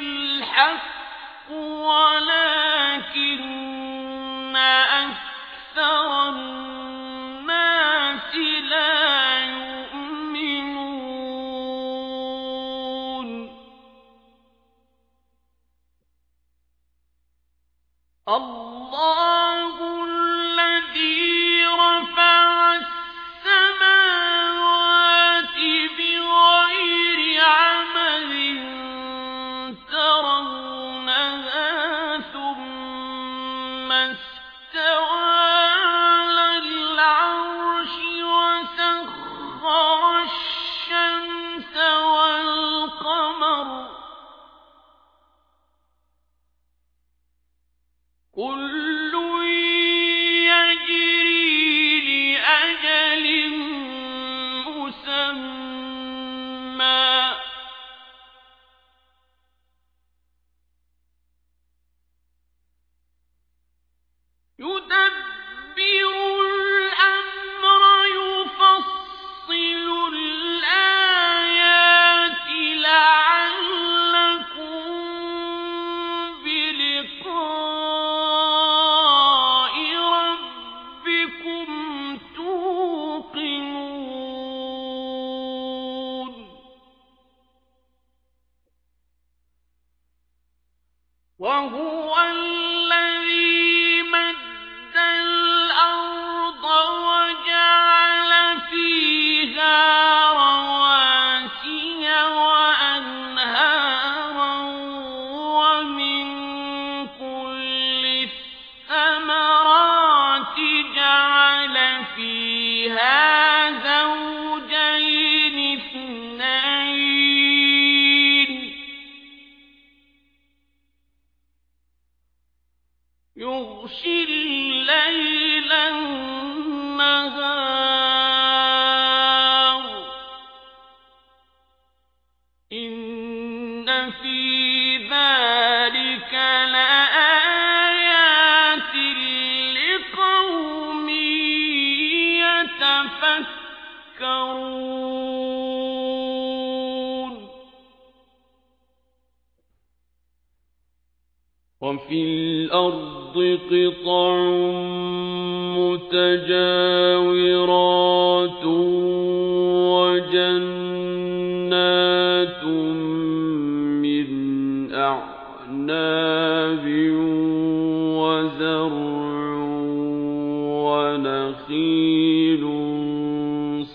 الْحَقُّ وَلَٰكِنَّ أَكْثَرَ النَّاسِ لَا يُؤْمِنُونَ. اللَّهُ كُلٌّ وَهُوَ وَفِي الْأَرْضِ قِطَعٌ مُّتَجَاوِرَاتٌ وَجَنَّاتٌ مِّنْ أَعْنَابٍ وَزَرْعٌ وَنَخِيلٌ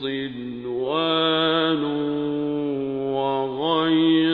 صِنْوَانٌ وَغَيْرُ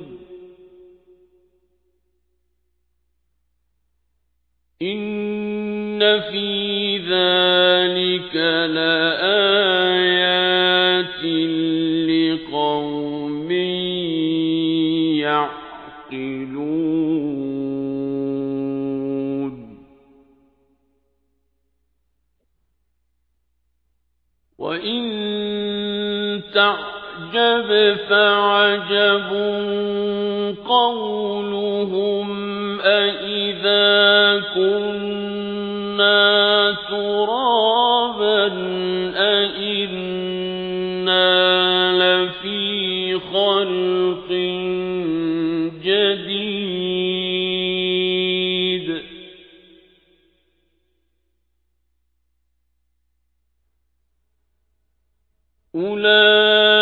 فِي ذَٰلِكَ لَآيَاتٍ لِّقَوْمٍ يَعْقِلُونَ وَإِن تَعْجَبْ فَعَجَبٌ قَوْلُهُمْ أَإِذَا كُنَّا تُرَابًا أَإِنَّا لَفِي خَلْقٍ جَدِيدٍ أُولَٰئِكَ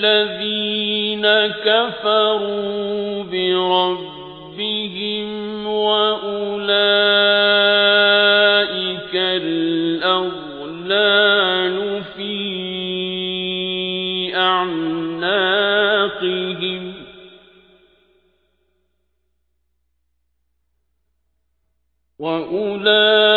الَّذِينَ كَفَرُوا بِرَبِّهِمْ وأولئك